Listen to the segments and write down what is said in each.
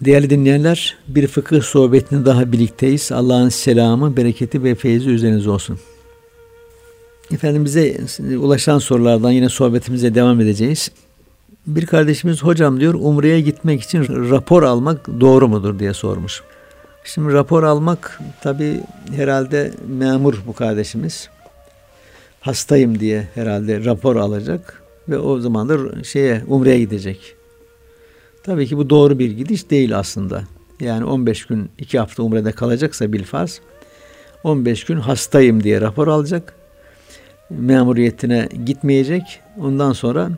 Değerli dinleyenler, bir fıkıh sohbetinde daha birlikteyiz. Allah'ın selamı, bereketi ve feyzi üzerinize olsun. Efendim bize ulaşan sorulardan yine sohbetimize devam edeceğiz. Bir kardeşimiz hocam diyor Umre'ye gitmek için rapor almak doğru mudur diye sormuş. Şimdi rapor almak tabi herhalde memur bu kardeşimiz. Hastayım diye herhalde rapor alacak ve o zaman da şeye Umre'ye gidecek. Tabii ki bu doğru bir gidiş değil aslında. Yani 15 gün 2 hafta Umre'de kalacaksa bilfarz 15 gün hastayım diye rapor alacak. Memuriyetine gitmeyecek. Ondan sonra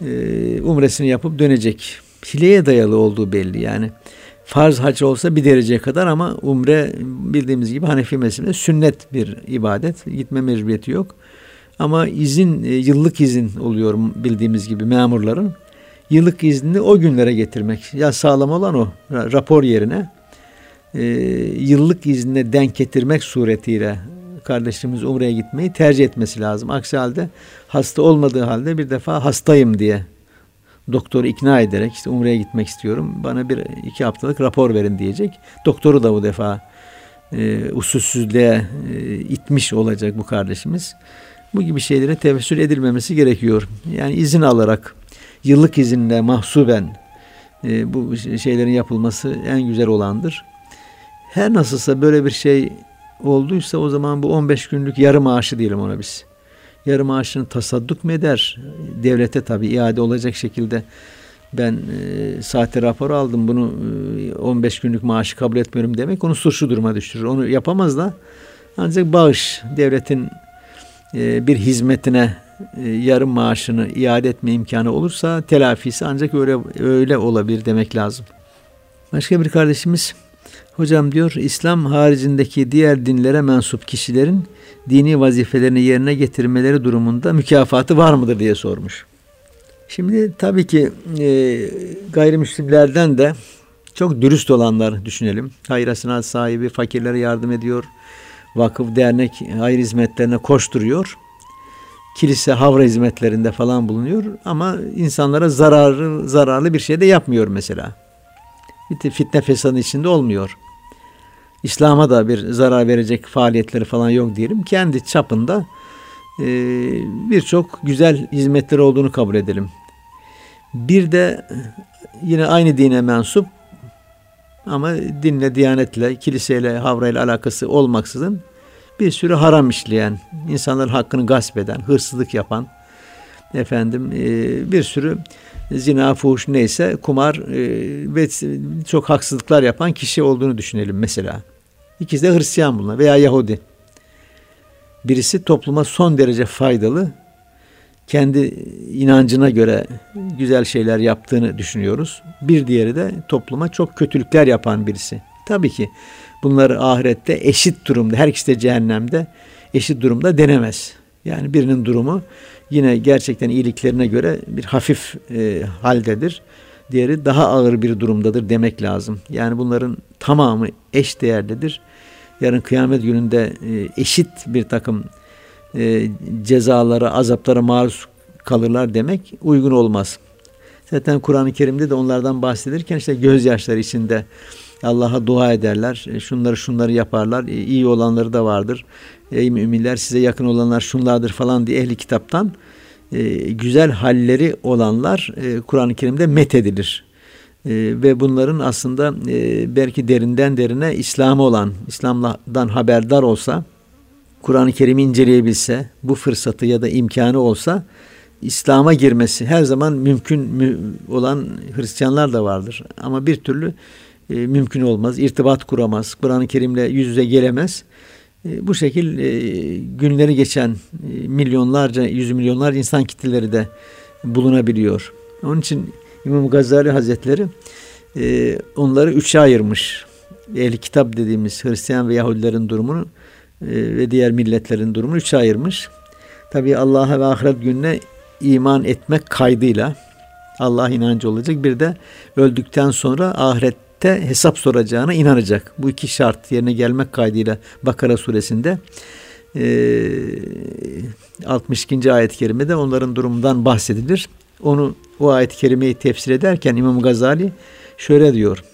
e, umresini yapıp dönecek. Hileye dayalı olduğu belli yani. Farz hac olsa bir dereceye kadar ama umre bildiğimiz gibi Hanefi mezhebinde sünnet bir ibadet. Gitme mecburiyeti yok. Ama izin, e, yıllık izin oluyor bildiğimiz gibi memurların yıllık iznini o günlere getirmek. Ya sağlam olan o rapor yerine e, yıllık iznine denk getirmek suretiyle kardeşimiz Umre'ye gitmeyi tercih etmesi lazım. Aksi halde hasta olmadığı halde bir defa hastayım diye doktoru ikna ederek işte Umre'ye gitmek istiyorum. Bana bir iki haftalık rapor verin diyecek. Doktoru da bu defa e, usulsüzlüğe e, itmiş olacak bu kardeşimiz. Bu gibi şeylere tevessül edilmemesi gerekiyor. Yani izin alarak yıllık izinle mahsuben e, bu şeylerin yapılması en güzel olandır. Her nasılsa böyle bir şey olduysa o zaman bu 15 günlük yarı maaşı diyelim ona biz. Yarı maaşını tasadduk mu eder? Devlete tabi iade olacak şekilde ben e, sahte rapor aldım bunu e, 15 günlük maaşı kabul etmiyorum demek onu suçlu duruma düşürür. Onu yapamaz da ancak bağış devletin bir hizmetine e, yarım maaşını iade etme imkanı olursa telafisi ancak öyle öyle olabilir demek lazım. Başka bir kardeşimiz hocam diyor İslam haricindeki diğer dinlere mensup kişilerin dini vazifelerini yerine getirmeleri durumunda mükafatı var mıdır diye sormuş. Şimdi tabii ki e, gayrimüslimlerden de çok dürüst olanlar düşünelim. Hayır sahibi fakirlere yardım ediyor. Vakıf, dernek, hayır hizmetlerine koşturuyor kilise havra hizmetlerinde falan bulunuyor ama insanlara zararlı zararlı bir şey de yapmıyor mesela. Fitne fesadın içinde olmuyor. İslam'a da bir zarar verecek faaliyetleri falan yok diyelim. Kendi çapında e, birçok güzel hizmetleri olduğunu kabul edelim. Bir de yine aynı dine mensup ama dinle, diyanetle, kiliseyle, havrayla alakası olmaksızın bir sürü haram işleyen, insanların hakkını gasp eden, hırsızlık yapan, efendim e, bir sürü zina, fuhuş neyse kumar e, ve çok haksızlıklar yapan kişi olduğunu düşünelim mesela. İkisi de Hristiyan bunlar veya Yahudi. Birisi topluma son derece faydalı, kendi inancına göre güzel şeyler yaptığını düşünüyoruz. Bir diğeri de topluma çok kötülükler yapan birisi. Tabii ki bunları ahirette eşit durumda, her ikisi de cehennemde eşit durumda denemez. Yani birinin durumu yine gerçekten iyiliklerine göre bir hafif e, haldedir. Diğeri daha ağır bir durumdadır demek lazım. Yani bunların tamamı eş değerlidir. Yarın kıyamet gününde e, eşit bir takım e, cezalara, azaplara maruz kalırlar demek uygun olmaz. Zaten Kur'an-ı Kerim'de de onlardan bahsedilirken işte gözyaşları içinde Allah'a dua ederler. E, şunları şunları yaparlar. E, iyi olanları da vardır. Ey müminler size yakın olanlar şunlardır falan diye ehli kitaptan e, güzel halleri olanlar Kur'an-ı Kerim'de met edilir. ve bunların aslında belki derinden derine İslam'ı olan, İslam'dan haberdar olsa, Kur'an-ı Kerim'i inceleyebilse, bu fırsatı ya da imkanı olsa İslam'a girmesi her zaman mümkün olan Hristiyanlar da vardır. Ama bir türlü e, mümkün olmaz. İrtibat kuramaz. Kur'an-ı Kerim'le yüz yüze gelemez. E, bu şekil e, günleri geçen e, milyonlarca, yüz milyonlar insan kitleleri de bulunabiliyor. Onun için İmam Gazali Hazretleri e, onları üçe ayırmış. Ehli kitap dediğimiz Hristiyan ve Yahudilerin durumunu ve diğer milletlerin durumunu üçe ayırmış. Tabi Allah'a ve ahiret gününe iman etmek kaydıyla Allah inancı olacak. Bir de öldükten sonra ahiret ahirette hesap soracağına inanacak. Bu iki şart yerine gelmek kaydıyla Bakara suresinde e, 62. ayet-i kerimede onların durumundan bahsedilir. Onu o ayet-i kerimeyi tefsir ederken İmam Gazali şöyle diyor.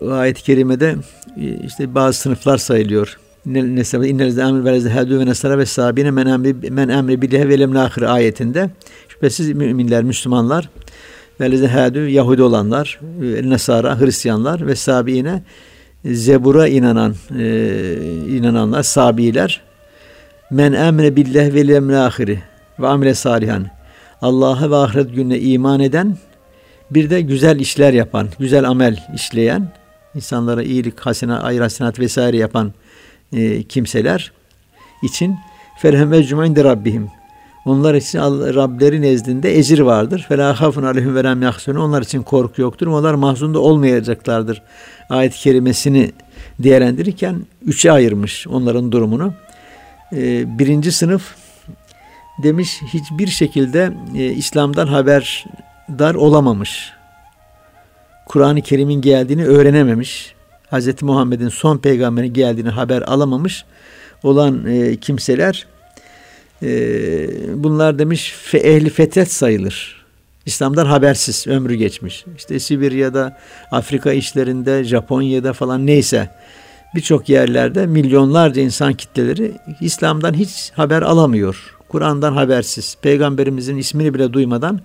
o ayet-i kerimede e, işte bazı sınıflar sayılıyor. İnnelezde emri velezde hedü ve nesara ve sabine men emri men emri billahi ve leml ahir ayetinde şüphesiz müminler, Müslümanlar velezde hedü Yahudi olanlar, Nesara, Hristiyanlar ve sabiine Zebur'a inanan e, inananlar, sabiler men emre billah ve leml ahiri ve amile salihan Allah'a ve ahiret gününe iman eden bir de güzel işler yapan, güzel amel işleyen, insanlara iyilik, hasene, ayır hasenat vesaire yapan e, kimseler için ferhem ve cuma rabbihim. Onlar için Rableri nezdinde ecir vardır. Fela hafun aleyhim ve lem Onlar için korku yoktur. Onlar mahzun da olmayacaklardır. Ayet-i kerimesini değerlendirirken üçe ayırmış onların durumunu. E, birinci sınıf demiş hiçbir şekilde e, İslam'dan haberdar olamamış. Kur'an-ı Kerim'in geldiğini öğrenememiş. Hz. Muhammed'in son peygamberin geldiğini haber alamamış olan e, kimseler e, bunlar demiş fe, ehli fetret sayılır. İslam'dan habersiz ömrü geçmiş. İşte Sibirya'da, Afrika işlerinde, Japonya'da falan neyse birçok yerlerde milyonlarca insan kitleleri İslam'dan hiç haber alamıyor. Kur'an'dan habersiz, peygamberimizin ismini bile duymadan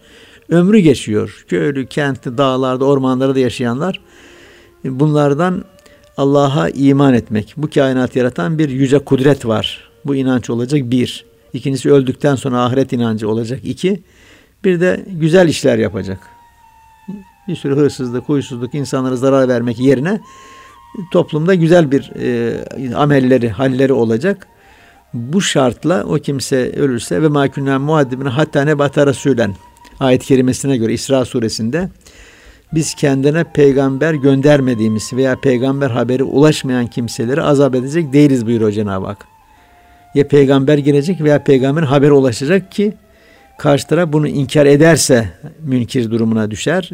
ömrü geçiyor. Köylü, kentli, dağlarda, ormanlarda yaşayanlar bunlardan Allah'a iman etmek. Bu kainat yaratan bir yüce kudret var. Bu inanç olacak bir. İkincisi öldükten sonra ahiret inancı olacak iki. Bir de güzel işler yapacak. Bir sürü hırsızlık, huysuzluk, insanlara zarar vermek yerine toplumda güzel bir e, amelleri, halleri olacak. Bu şartla o kimse ölürse ve makünnen muaddibine hatta ne batara söylen ayet-i kerimesine göre İsra suresinde biz kendine peygamber göndermediğimiz veya peygamber haberi ulaşmayan kimseleri azap edecek değiliz buyuruyor Cenab-ı Hak. Ya peygamber gelecek veya peygamberin haberi ulaşacak ki karşı taraf bunu inkar ederse münkir durumuna düşer.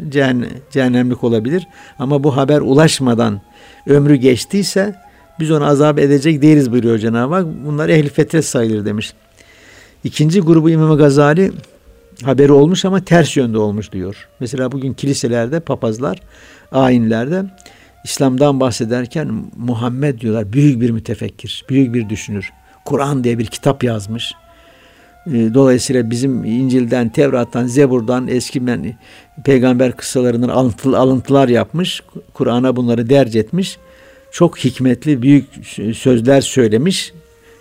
cehennemlik olabilir. Ama bu haber ulaşmadan ömrü geçtiyse biz onu azap edecek değiliz buyuruyor Cenab-ı Hak. Bunlar ehli fetret sayılır demiş. İkinci grubu İmam Gazali haberi olmuş ama ters yönde olmuş diyor. Mesela bugün kiliselerde papazlar, ayinlerde İslam'dan bahsederken Muhammed diyorlar büyük bir mütefekkir, büyük bir düşünür. Kur'an diye bir kitap yazmış. Ee, dolayısıyla bizim İncil'den, Tevrat'tan, Zebur'dan eski peygamber kıssalarından alıntılar yapmış. Kur'an'a bunları derc etmiş çok hikmetli büyük sözler söylemiş.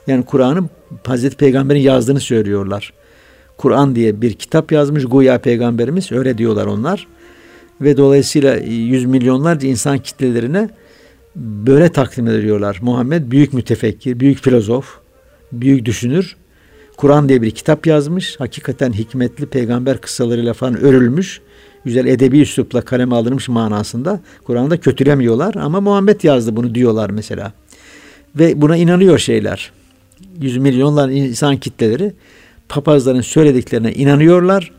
Yani Kur'an'ı Hazreti Peygamber'in yazdığını söylüyorlar. Kur'an diye bir kitap yazmış Guya Peygamberimiz öyle diyorlar onlar. Ve dolayısıyla yüz milyonlarca insan kitlelerine böyle takdim ediyorlar. Muhammed büyük mütefekkir, büyük filozof, büyük düşünür. Kur'an diye bir kitap yazmış. Hakikaten hikmetli peygamber kıssalarıyla falan örülmüş güzel edebi üslupla kaleme alınmış manasında Kur'an'da kötülemiyorlar ama Muhammed yazdı bunu diyorlar mesela. Ve buna inanıyor şeyler. Yüz milyonlar insan kitleleri papazların söylediklerine inanıyorlar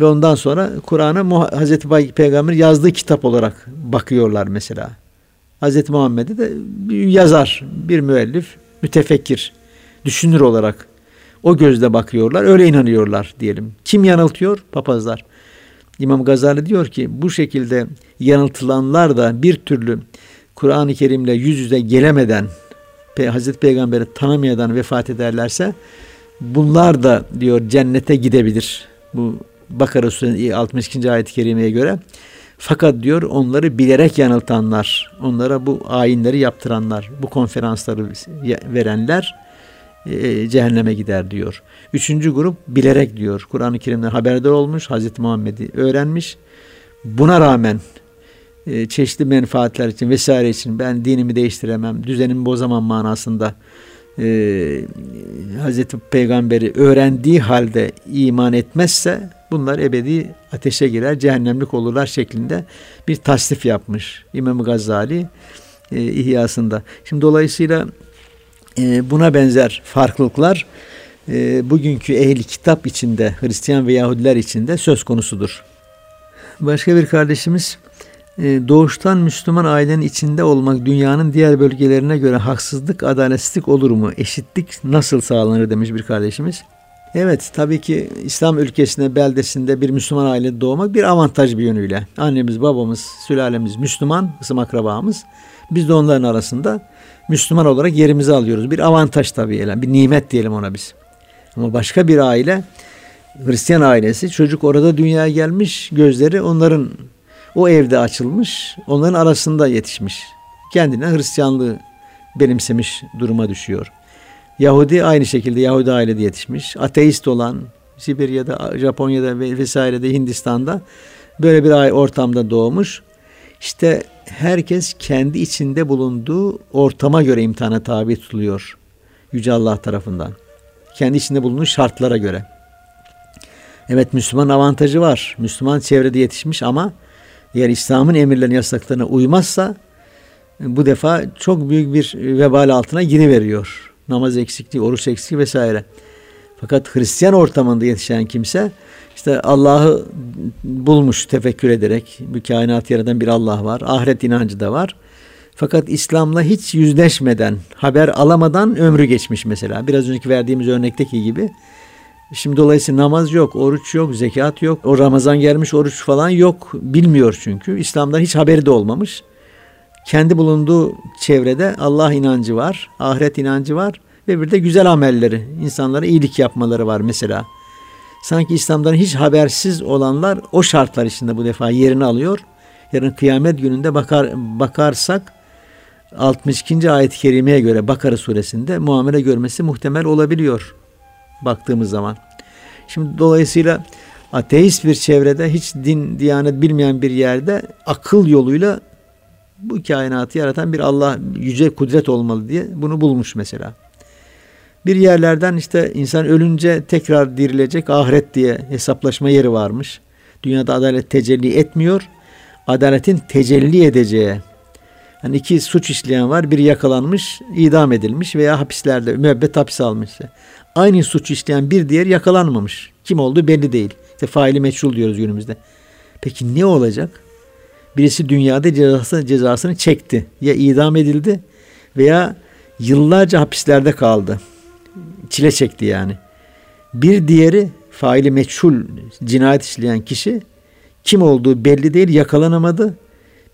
ve ondan sonra Kur'an'a Hazreti Peygamber yazdığı kitap olarak bakıyorlar mesela. Hazreti Muhammed'i de bir yazar, bir müellif, mütefekkir, düşünür olarak o gözle bakıyorlar, öyle inanıyorlar diyelim. Kim yanıltıyor? Papazlar. İmam Gazali diyor ki bu şekilde yanıltılanlar da bir türlü Kur'an-ı Kerim'le yüz yüze gelemeden Hazreti Peygamber'i tanımayadan vefat ederlerse bunlar da diyor cennete gidebilir. Bu Bakara Suresi 62. ayet-i kerimeye göre. Fakat diyor onları bilerek yanıltanlar, onlara bu ayinleri yaptıranlar, bu konferansları verenler e, cehenneme gider diyor. Üçüncü grup bilerek diyor. Kur'an-ı Kerim'den haberdar olmuş, Hazreti Muhammed'i öğrenmiş. Buna rağmen e, çeşitli menfaatler için vesaire için ben dinimi değiştiremem, düzenimi bozamam manasında e, Hazreti Peygamber'i öğrendiği halde iman etmezse bunlar ebedi ateşe girer, cehennemlik olurlar şeklinde bir tasnif yapmış İmam Gazali e, İhyasında. Şimdi dolayısıyla e, buna benzer farklılıklar e, bugünkü ehli kitap içinde, Hristiyan ve Yahudiler içinde söz konusudur. Başka bir kardeşimiz doğuştan Müslüman ailenin içinde olmak dünyanın diğer bölgelerine göre haksızlık, adaletsizlik olur mu? Eşitlik nasıl sağlanır demiş bir kardeşimiz. Evet tabii ki İslam ülkesinde beldesinde bir Müslüman aile doğmak bir avantaj bir yönüyle. Annemiz, babamız, sülalemiz Müslüman, ısım akrabamız. Biz de onların arasında Müslüman olarak yerimizi alıyoruz. Bir avantaj tabii yani bir nimet diyelim ona biz. Ama başka bir aile Hristiyan ailesi çocuk orada dünyaya gelmiş gözleri onların o evde açılmış onların arasında yetişmiş. Kendine Hristiyanlığı benimsemiş duruma düşüyor. Yahudi aynı şekilde Yahudi ailede yetişmiş. Ateist olan Sibirya'da, Japonya'da vesairede Hindistan'da böyle bir ortamda doğmuş. İşte herkes kendi içinde bulunduğu ortama göre imtihana tabi tutuluyor. Yüce Allah tarafından. Kendi içinde bulunduğu şartlara göre. Evet Müslüman avantajı var. Müslüman çevrede yetişmiş ama eğer İslam'ın emirlerine yasaklarına uymazsa bu defa çok büyük bir vebal altına giriveriyor. Namaz eksikliği, oruç eksikliği vesaire. Fakat Hristiyan ortamında yetişen kimse işte Allah'ı bulmuş tefekkür ederek bu kainatı yaratan bir Allah var. Ahiret inancı da var. Fakat İslam'la hiç yüzleşmeden, haber alamadan ömrü geçmiş mesela. Biraz önceki verdiğimiz örnekteki gibi. Şimdi dolayısıyla namaz yok, oruç yok, zekat yok. O Ramazan gelmiş oruç falan yok. Bilmiyor çünkü. İslam'dan hiç haberi de olmamış. Kendi bulunduğu çevrede Allah inancı var, ahiret inancı var ve bir de güzel amelleri, insanlara iyilik yapmaları var mesela. Sanki İslam'dan hiç habersiz olanlar o şartlar içinde bu defa yerini alıyor. Yarın kıyamet gününde bakar bakarsak 62. ayet-i kerimeye göre Bakara suresinde muamele görmesi muhtemel olabiliyor baktığımız zaman. Şimdi dolayısıyla ateist bir çevrede hiç din, diyanet bilmeyen bir yerde akıl yoluyla bu kainatı yaratan bir Allah yüce kudret olmalı diye bunu bulmuş mesela. Bir yerlerden işte insan ölünce tekrar dirilecek ahiret diye hesaplaşma yeri varmış. Dünyada adalet tecelli etmiyor. Adaletin tecelli edeceği. Hani iki suç işleyen var. Biri yakalanmış, idam edilmiş veya hapislerde müebbet hapis almış. Aynı suç işleyen bir diğer yakalanmamış. Kim olduğu belli değil. İşte faili meçhul diyoruz günümüzde. Peki ne olacak? Birisi dünyada cezası, cezasını çekti. Ya idam edildi veya yıllarca hapislerde kaldı çile çekti yani. Bir diğeri faili meçhul cinayet işleyen kişi kim olduğu belli değil yakalanamadı.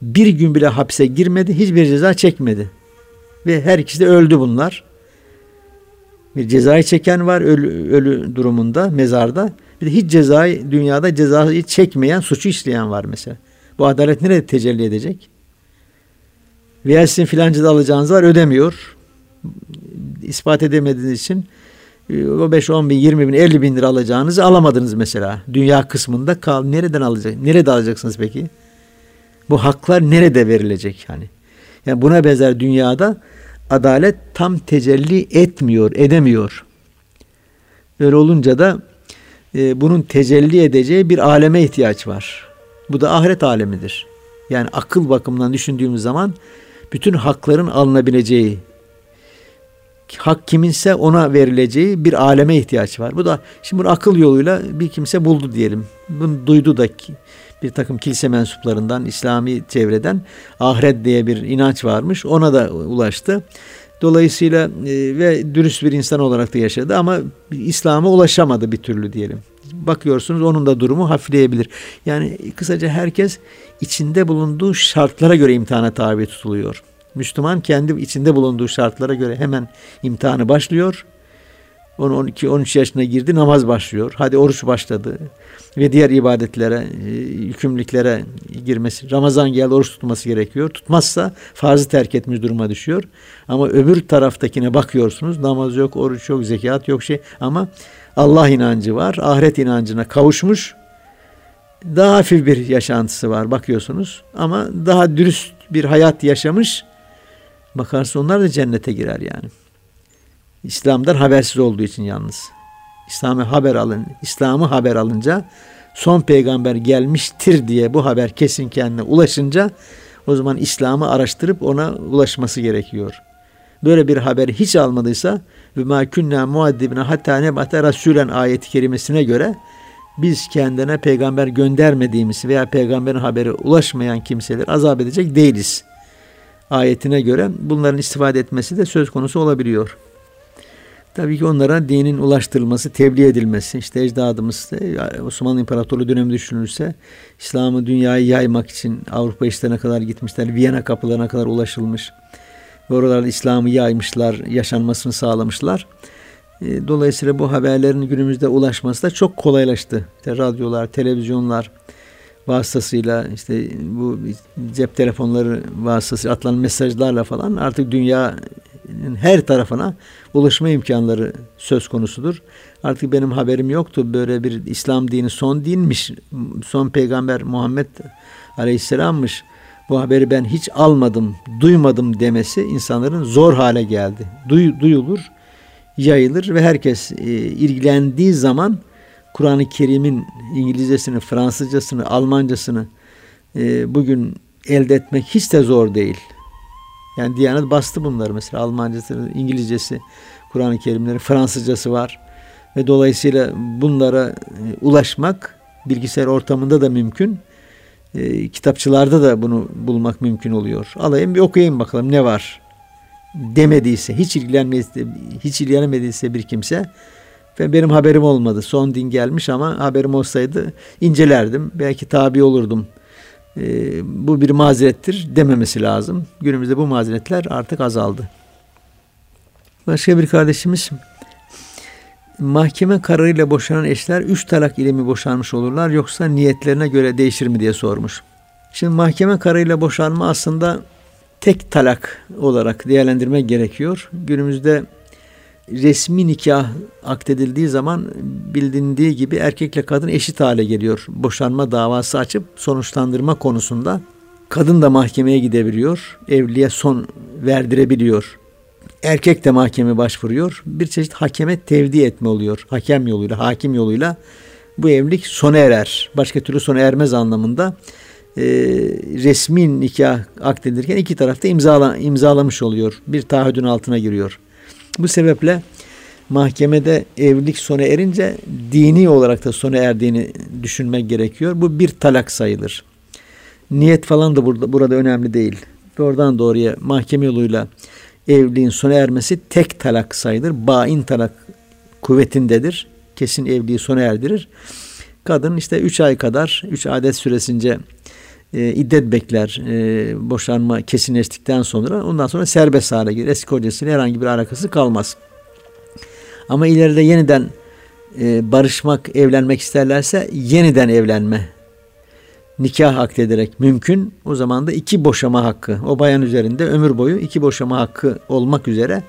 Bir gün bile hapse girmedi. Hiçbir ceza çekmedi. Ve her ikisi de öldü bunlar. Bir cezayı çeken var ölü, ölü durumunda mezarda. Bir de hiç cezayı dünyada cezayı çekmeyen suçu işleyen var mesela. Bu adalet nerede tecelli edecek? Veya sizin filancada alacağınız var ödemiyor. İspat edemediğiniz için ee, o 5, 10 bin, 20 bin, 50 bin lira alacağınızı alamadınız mesela. Dünya kısmında kal. Nereden alacak? Nerede alacaksınız peki? Bu haklar nerede verilecek yani? Yani buna benzer dünyada adalet tam tecelli etmiyor, edemiyor. Öyle olunca da e, bunun tecelli edeceği bir aleme ihtiyaç var. Bu da ahiret alemidir. Yani akıl bakımından düşündüğümüz zaman bütün hakların alınabileceği, hak kiminse ona verileceği bir aleme ihtiyaç var. Bu da şimdi bunu akıl yoluyla bir kimse buldu diyelim. Bunu duydu da bir takım kilise mensuplarından, İslami çevreden ahiret diye bir inanç varmış. Ona da ulaştı. Dolayısıyla e, ve dürüst bir insan olarak da yaşadı ama İslam'a ulaşamadı bir türlü diyelim. Bakıyorsunuz onun da durumu hafifleyebilir. Yani kısaca herkes içinde bulunduğu şartlara göre imtihana tabi tutuluyor. Müslüman kendi içinde bulunduğu şartlara göre hemen imtihanı başlıyor. 12-13 yaşına girdi namaz başlıyor. Hadi oruç başladı. Ve diğer ibadetlere, e, yükümlülüklere girmesi. Ramazan geldi oruç tutması gerekiyor. Tutmazsa farzı terk etmiş duruma düşüyor. Ama öbür taraftakine bakıyorsunuz. Namaz yok, oruç yok, zekat yok şey. Ama Allah inancı var. Ahiret inancına kavuşmuş. Daha hafif bir yaşantısı var bakıyorsunuz. Ama daha dürüst bir hayat yaşamış Bakarsa onlar da cennete girer yani. İslam'dan habersiz olduğu için yalnız. İslam'ı haber alın, İslam'ı haber alınca son peygamber gelmiştir diye bu haber kesin kendine ulaşınca o zaman İslam'ı araştırıp ona ulaşması gerekiyor. Böyle bir haberi hiç almadıysa ve ma kunna muaddibine hatta nebate rasulen ayeti kerimesine göre biz kendine peygamber göndermediğimiz veya peygamberin haberi ulaşmayan kimseler azap edecek değiliz ayetine göre bunların istifade etmesi de söz konusu olabiliyor. Tabii ki onlara dinin ulaştırılması, tebliğ edilmesi, işte ecdadımız Osmanlı İmparatorluğu dönemi düşünülürse İslam'ı dünyaya yaymak için Avrupa işlerine kadar gitmişler, Viyana kapılarına kadar ulaşılmış ve oralarda İslam'ı yaymışlar, yaşanmasını sağlamışlar. E, dolayısıyla bu haberlerin günümüzde ulaşması da çok kolaylaştı. İşte radyolar, televizyonlar vasıtasıyla işte bu cep telefonları vasıtasıyla atılan mesajlarla falan artık dünya her tarafına ulaşma imkanları söz konusudur. Artık benim haberim yoktu. Böyle bir İslam dini son dinmiş. Son peygamber Muhammed Aleyhisselam'mış. Bu haberi ben hiç almadım, duymadım demesi insanların zor hale geldi. Duy, duyulur, yayılır ve herkes e, ilgilendiği zaman Kur'an-ı Kerim'in İngilizcesini, Fransızcasını, Almancasını e, bugün elde etmek hiç de zor değil. Yani Diyanet bastı bunları mesela Almancası, İngilizcesi, Kur'an-ı Kerimleri, Fransızcası var. Ve dolayısıyla bunlara e, ulaşmak bilgisayar ortamında da mümkün. E, kitapçılarda da bunu bulmak mümkün oluyor. Alayım bir okuyayım bakalım ne var demediyse, hiç ilgilenmediyse, hiç ilgilenmediyse bir kimse ve benim haberim olmadı. Son din gelmiş ama haberim olsaydı incelerdim. Belki tabi olurdum e, bu bir mazerettir dememesi lazım. Günümüzde bu mazeretler artık azaldı. Başka bir kardeşimiz mahkeme kararıyla boşanan eşler üç talak ile mi boşanmış olurlar yoksa niyetlerine göre değişir mi diye sormuş. Şimdi mahkeme kararıyla boşanma aslında tek talak olarak değerlendirmek gerekiyor. Günümüzde resmi nikah akdedildiği zaman bilindiği gibi erkekle kadın eşit hale geliyor. Boşanma davası açıp sonuçlandırma konusunda kadın da mahkemeye gidebiliyor. Evliliğe son verdirebiliyor. Erkek de mahkeme başvuruyor. Bir çeşit hakeme tevdi etme oluyor. Hakem yoluyla, hakim yoluyla bu evlilik sona erer. Başka türlü sona ermez anlamında e, resmi nikah akdedilirken iki tarafta imzala, imzalamış oluyor. Bir taahhüdün altına giriyor. Bu sebeple mahkemede evlilik sona erince dini olarak da sona erdiğini düşünmek gerekiyor. Bu bir talak sayılır. Niyet falan da burada, burada önemli değil. Doğrudan doğruya mahkeme yoluyla evliliğin sona ermesi tek talak sayılır. Bain talak kuvvetindedir. Kesin evliliği sona erdirir. Kadın işte üç ay kadar, üç adet süresince e, iddet bekler e, boşanma kesinleştikten sonra ondan sonra serbest hale gelir. Eski kocasıyla herhangi bir alakası kalmaz. Ama ileride yeniden e, barışmak, evlenmek isterlerse yeniden evlenme nikah akdederek mümkün. O zaman da iki boşama hakkı o bayan üzerinde ömür boyu iki boşama hakkı olmak üzere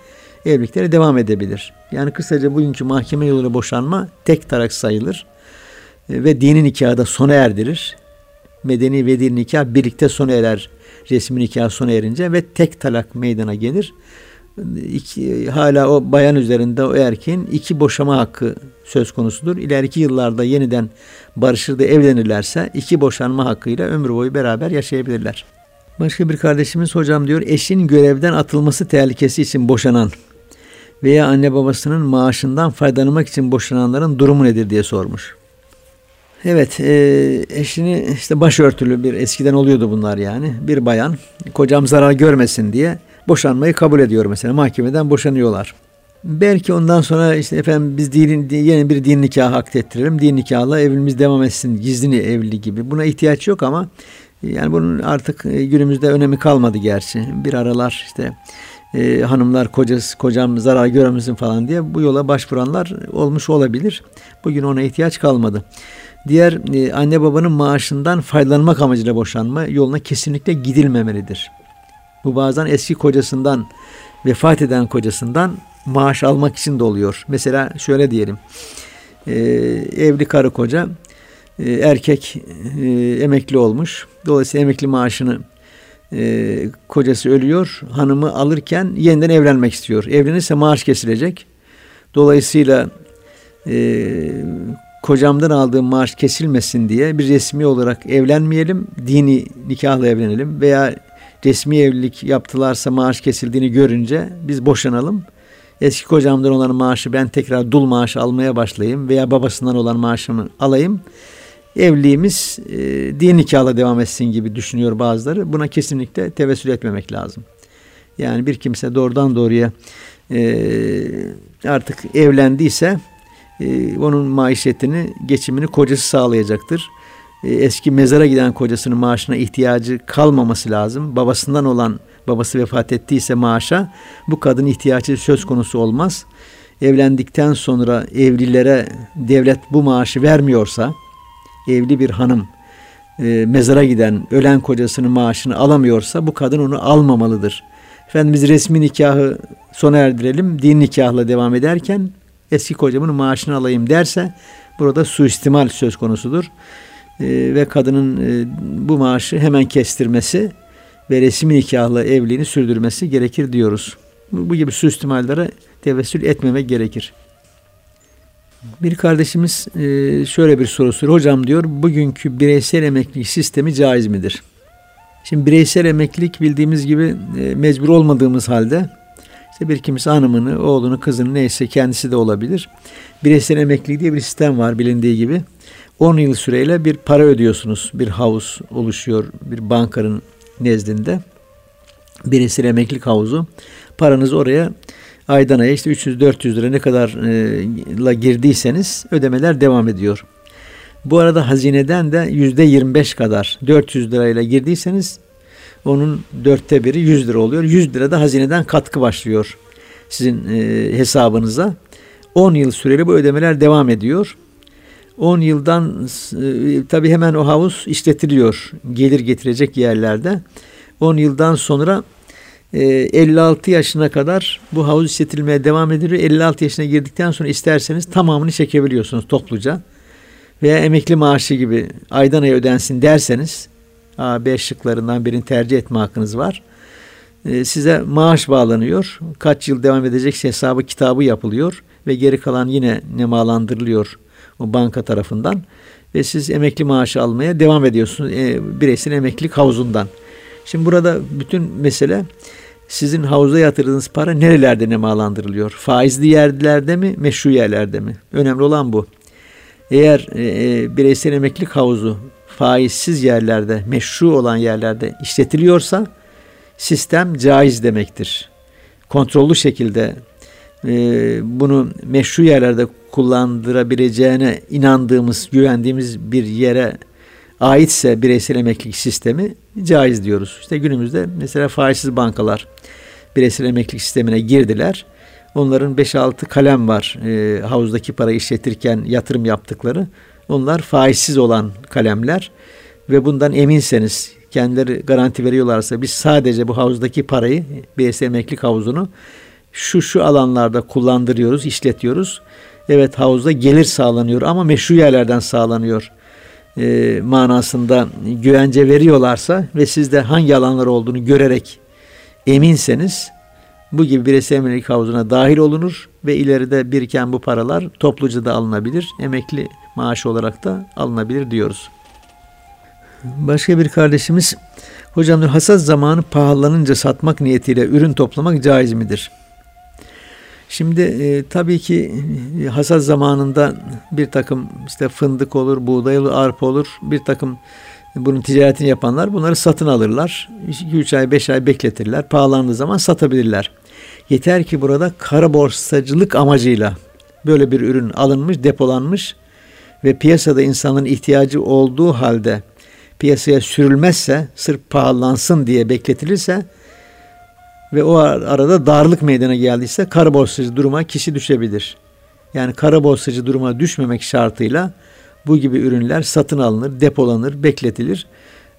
evlilikleri devam edebilir. Yani kısaca bugünkü mahkeme yoluyla boşanma tek tarak sayılır e, ve dini nikahı da sona erdirir medeni ve dil nikah birlikte sona erer. Resmi nikah sona erince ve tek talak meydana gelir. İki, hala o bayan üzerinde o erkeğin iki boşama hakkı söz konusudur. İleriki yıllarda yeniden barışır da evlenirlerse iki boşanma hakkıyla ömür boyu beraber yaşayabilirler. Başka bir kardeşimiz hocam diyor eşin görevden atılması tehlikesi için boşanan veya anne babasının maaşından faydalanmak için boşananların durumu nedir diye sormuş. Evet, e, eşini işte başörtülü bir eskiden oluyordu bunlar yani. Bir bayan kocam zarar görmesin diye boşanmayı kabul ediyor mesela mahkemeden boşanıyorlar. Belki ondan sonra işte efendim biz din, yeni bir din nikahı aktettirelim. Din nikahla evliliğimiz devam etsin. Gizli evli gibi. Buna ihtiyaç yok ama yani bunun artık e, günümüzde önemi kalmadı gerçi. Bir aralar işte e, hanımlar kocası kocam zarar görmesin falan diye bu yola başvuranlar olmuş olabilir. Bugün ona ihtiyaç kalmadı. Diğer e, anne babanın maaşından faydalanmak amacıyla boşanma yoluna kesinlikle gidilmemelidir. Bu bazen eski kocasından vefat eden kocasından maaş almak için de oluyor. Mesela şöyle diyelim. E, evli karı koca e, erkek emekli olmuş. Dolayısıyla emekli maaşını kocası ölüyor. Hanımı alırken yeniden evlenmek istiyor. Evlenirse maaş kesilecek. Dolayısıyla e, kocamdan aldığım maaş kesilmesin diye bir resmi olarak evlenmeyelim, dini nikahla evlenelim veya resmi evlilik yaptılarsa maaş kesildiğini görünce biz boşanalım. Eski kocamdan olan maaşı ben tekrar dul maaşı almaya başlayayım veya babasından olan maaşımı alayım. Evliliğimiz e, din nikahla devam etsin gibi düşünüyor bazıları. Buna kesinlikle tevessül etmemek lazım. Yani bir kimse doğrudan doğruya artık evlendiyse e, onun maişetini, geçimini kocası sağlayacaktır. E, eski mezara giden kocasının maaşına ihtiyacı kalmaması lazım. Babasından olan babası vefat ettiyse maaşa bu kadın ihtiyacı söz konusu olmaz. Evlendikten sonra evlilere devlet bu maaşı vermiyorsa evli bir hanım e, mezara giden ölen kocasının maaşını alamıyorsa bu kadın onu almamalıdır. Efendimiz resmi nikahı sona erdirelim, din nikahla devam ederken eski kocamın maaşını alayım derse burada suistimal söz konusudur. E, ve kadının e, bu maaşı hemen kestirmesi ve resmi nikahla evliliğini sürdürmesi gerekir diyoruz. Bu, bu gibi suistimallere tevessül etmemek gerekir. Bir kardeşimiz e, şöyle bir soru soruyor. Hocam diyor bugünkü bireysel emeklilik sistemi caiz midir? Şimdi bireysel emeklilik bildiğimiz gibi e, mecbur olmadığımız halde işte bir kimse hanımını, oğlunu, kızını neyse kendisi de olabilir. Bireysel emeklilik diye bir sistem var bilindiği gibi. 10 yıl süreyle bir para ödüyorsunuz. Bir havuz oluşuyor bir bankanın nezdinde. Bireysel emeklilik havuzu. Paranız oraya aydan aya işte 300-400 lira ne kadarla girdiyseniz ödemeler devam ediyor. Bu arada hazineden de yüzde 25 kadar 400 lirayla girdiyseniz onun dörtte biri 100 lira oluyor. 100 lira da hazineden katkı başlıyor sizin e, hesabınıza. 10 yıl süreli bu ödemeler devam ediyor. 10 yıldan e, tabi hemen o havuz işletiliyor gelir getirecek yerlerde. 10 yıldan sonra 56 ee, yaşına kadar bu havuz işletilmeye devam ediliyor. 56 yaşına girdikten sonra isterseniz tamamını çekebiliyorsunuz topluca. Veya emekli maaşı gibi aydan aya ödensin derseniz A, B şıklarından birini tercih etme hakkınız var. Ee, size maaş bağlanıyor. Kaç yıl devam edecek hesabı kitabı yapılıyor ve geri kalan yine nemalandırılıyor o banka tarafından ve siz emekli maaşı almaya devam ediyorsunuz e, bireysel emeklilik havuzundan. Şimdi burada bütün mesele sizin havuza yatırdığınız para nerelerde nemalandırılıyor? Faizli yerlerde mi, meşru yerlerde mi? Önemli olan bu. Eğer e, e, bireysel emeklilik havuzu faizsiz yerlerde, meşru olan yerlerde işletiliyorsa sistem caiz demektir. Kontrollü şekilde e, bunu meşru yerlerde kullandırabileceğine inandığımız, güvendiğimiz bir yere aitse bireysel emeklilik sistemi caiz diyoruz. İşte günümüzde mesela faizsiz bankalar bireysel emeklilik sistemine girdiler. Onların 5-6 kalem var e, havuzdaki para işletirken yatırım yaptıkları. Onlar faizsiz olan kalemler ve bundan eminseniz kendileri garanti veriyorlarsa biz sadece bu havuzdaki parayı bireysel emeklilik havuzunu şu şu alanlarda kullandırıyoruz, işletiyoruz. Evet havuzda gelir sağlanıyor ama meşru yerlerden sağlanıyor e, manasında güvence veriyorlarsa ve sizde hangi alanlar olduğunu görerek eminseniz bu gibi bir emeklilik havuzuna dahil olunur ve ileride biriken bu paralar topluca da alınabilir, emekli maaşı olarak da alınabilir diyoruz. Başka bir kardeşimiz, hocam hasat zamanı pahalanınca satmak niyetiyle ürün toplamak caiz midir? Şimdi e, tabii ki e, hasat zamanında bir takım işte fındık olur, buğday olur, arpa olur. Bir takım bunun ticaretini yapanlar bunları satın alırlar. 2-3 ay 5 ay bekletirler. Pahalandığı zaman satabilirler. Yeter ki burada kara borsacılık amacıyla böyle bir ürün alınmış, depolanmış ve piyasada insanın ihtiyacı olduğu halde piyasaya sürülmezse, sırf pahalansın diye bekletilirse ve o arada darlık meydana geldiyse kara borsacı duruma kişi düşebilir. Yani kara borsacı duruma düşmemek şartıyla bu gibi ürünler satın alınır, depolanır, bekletilir.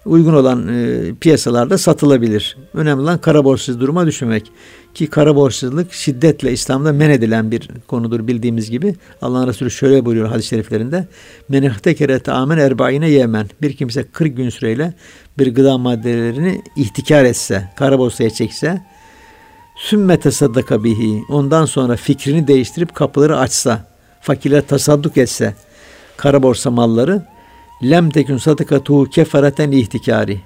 Uygun olan e, piyasalarda satılabilir. Önemli olan kara borsacı duruma düşmemek. Ki kara borsacılık şiddetle İslam'da men edilen bir konudur bildiğimiz gibi. Allah'ın Resulü şöyle buyuruyor hadis-i şeriflerinde. Men ihtekere erbaine yemen. Bir kimse 40 gün süreyle bir gıda maddelerini ihtikar etse, kara borsaya çekse, sümmete sadaka bihi ondan sonra fikrini değiştirip kapıları açsa fakirlere tasadduk etse kara borsa malları lem tekün sadakatuhu kefareten ihtikari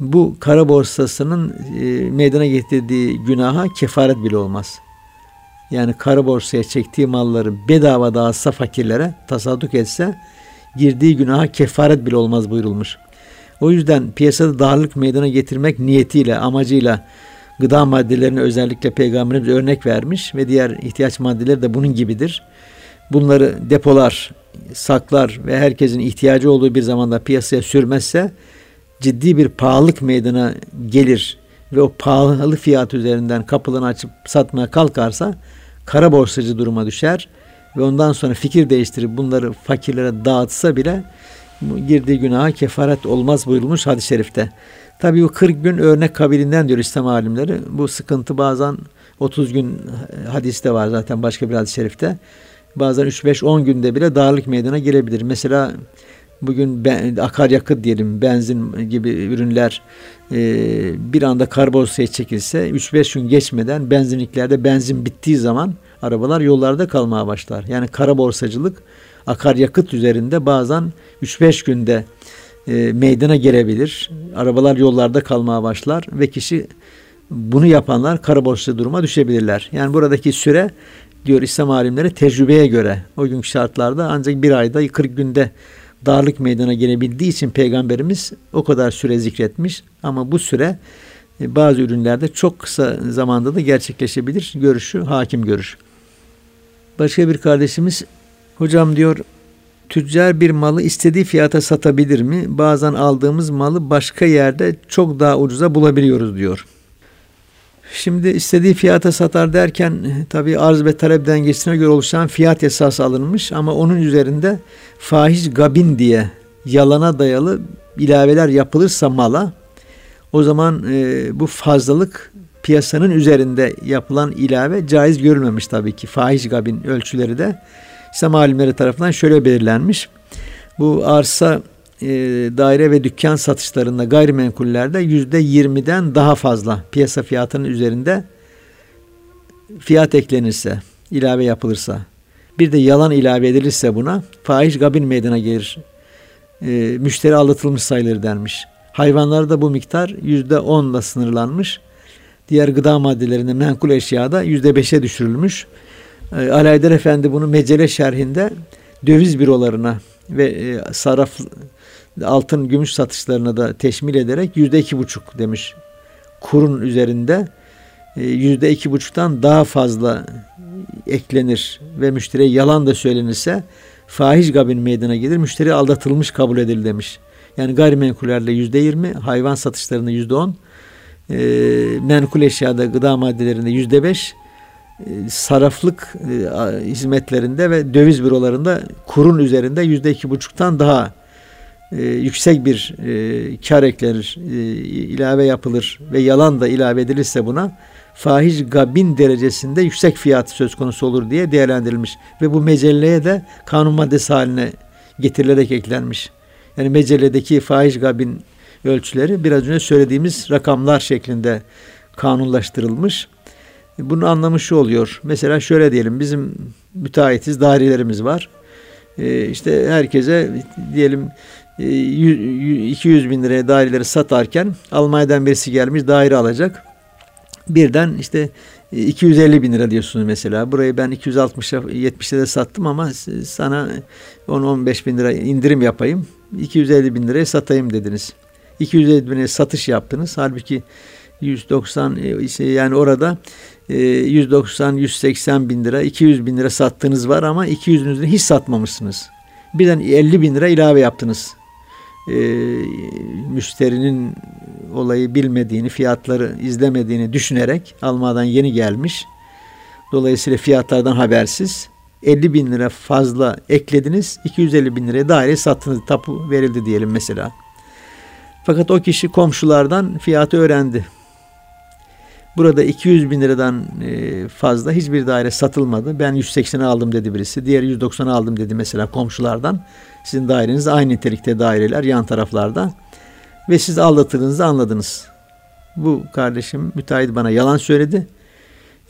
bu kara borsasının e, meydana getirdiği günaha kefaret bile olmaz. Yani kara borsaya çektiği malları bedava dağıtsa fakirlere tasadduk etse girdiği günaha kefaret bile olmaz buyurulmuş. O yüzden piyasada darlık meydana getirmek niyetiyle, amacıyla gıda maddelerini özellikle peygamberimiz örnek vermiş ve diğer ihtiyaç maddeleri de bunun gibidir. Bunları depolar, saklar ve herkesin ihtiyacı olduğu bir zamanda piyasaya sürmezse ciddi bir pahalılık meydana gelir ve o pahalı fiyat üzerinden kapılarını açıp satmaya kalkarsa kara borsacı duruma düşer ve ondan sonra fikir değiştirip bunları fakirlere dağıtsa bile girdiği günaha kefaret olmaz buyurulmuş hadis-i şerifte. Tabii bu 40 gün örnek kabilinden diyor İslam alimleri. Bu sıkıntı bazen 30 gün hadiste var zaten başka bir hadis-i şerifte. Bazen 3-5-10 günde bile darlık meydana gelebilir. Mesela bugün ben, akaryakıt diyelim benzin gibi ürünler e, bir anda karbonsaya çekilse 3-5 gün geçmeden benzinliklerde benzin bittiği zaman arabalar yollarda kalmaya başlar. Yani kara borsacılık akaryakıt üzerinde bazen 3-5 günde e, meydana gelebilir. Arabalar yollarda kalmaya başlar ve kişi bunu yapanlar kara borsacı duruma düşebilirler. Yani buradaki süre diyor İslam alimleri tecrübeye göre o günkü şartlarda ancak bir ayda 40 günde darlık meydana gelebildiği için peygamberimiz o kadar süre zikretmiş ama bu süre e, bazı ürünlerde çok kısa zamanda da gerçekleşebilir görüşü hakim görüş. Başka bir kardeşimiz hocam diyor tüccar bir malı istediği fiyata satabilir mi? Bazen aldığımız malı başka yerde çok daha ucuza bulabiliyoruz diyor. Şimdi istediği fiyata satar derken tabi arz ve talep dengesine göre oluşan fiyat esası alınmış ama onun üzerinde fahiş gabin diye yalana dayalı ilaveler yapılırsa mala o zaman e, bu fazlalık piyasanın üzerinde yapılan ilave caiz görülmemiş tabii ki. Fahiş gabin ölçüleri de İslam alimleri tarafından şöyle belirlenmiş. Bu arsa e, daire ve dükkan satışlarında gayrimenkullerde yüzde yirmiden daha fazla piyasa fiyatının üzerinde fiyat eklenirse, ilave yapılırsa, bir de yalan ilave edilirse buna fahiş gabin meydana gelir. E, müşteri aldatılmış sayılır denmiş. Hayvanlarda bu miktar yüzde onla sınırlanmış. Diğer gıda maddelerinde menkul eşyada yüzde beşe düşürülmüş. E, Alaeddin Efendi bunu mecele şerhinde döviz bürolarına ve e, saraf altın gümüş satışlarına da teşmil ederek yüzde iki buçuk demiş. Kurun üzerinde e, yüzde iki buçuktan daha fazla eklenir ve müşteriye yalan da söylenirse fahiş gabin meydana gelir. Müşteri aldatılmış kabul edilir demiş. Yani gayrimenkullerle yüzde yirmi, hayvan satışlarında yüzde on, e, menkul eşyada gıda maddelerinde yüzde beş, e, saraflık hizmetlerinde ve döviz bürolarında kurun üzerinde yüzde iki buçuktan daha e, yüksek bir e, kar eklenir, e, ilave yapılır ve yalan da ilave edilirse buna fahiş gabin derecesinde yüksek fiyat söz konusu olur diye değerlendirilmiş. Ve bu mecelleye de kanun maddesi haline getirilerek eklenmiş. Yani mecelledeki fahiş gabin ölçüleri biraz önce söylediğimiz rakamlar şeklinde kanunlaştırılmış. Bunun anlamı şu oluyor. Mesela şöyle diyelim bizim müteahhitiz, dairelerimiz var. Ee, işte herkese diyelim 200 bin liraya daireleri satarken Almanya'dan birisi gelmiş daire alacak. Birden işte 250 bin lira diyorsunuz mesela. Burayı ben 260'a 70'e de sattım ama sana 10-15 bin lira indirim yapayım. 250 bin liraya satayım dediniz. 250 bin liraya satış yaptınız. Halbuki 190 e, yani orada 190-180 e, bin lira 200 bin lira sattığınız var ama 200'ünüzü hiç satmamışsınız. Birden 50 bin lira ilave yaptınız e, müşterinin olayı bilmediğini, fiyatları izlemediğini düşünerek Almanya'dan yeni gelmiş. Dolayısıyla fiyatlardan habersiz 50 bin lira fazla eklediniz. 250 bin liraya daire sattınız. Tapu verildi diyelim mesela. Fakat o kişi komşulardan fiyatı öğrendi. Burada 200 bin liradan e, fazla hiçbir daire satılmadı. Ben 180'e aldım dedi birisi. Diğer 190'a aldım dedi mesela komşulardan. Sizin daireniz aynı nitelikte daireler yan taraflarda. Ve siz aldatıldığınızı anladınız. Bu kardeşim müteahhit bana yalan söyledi.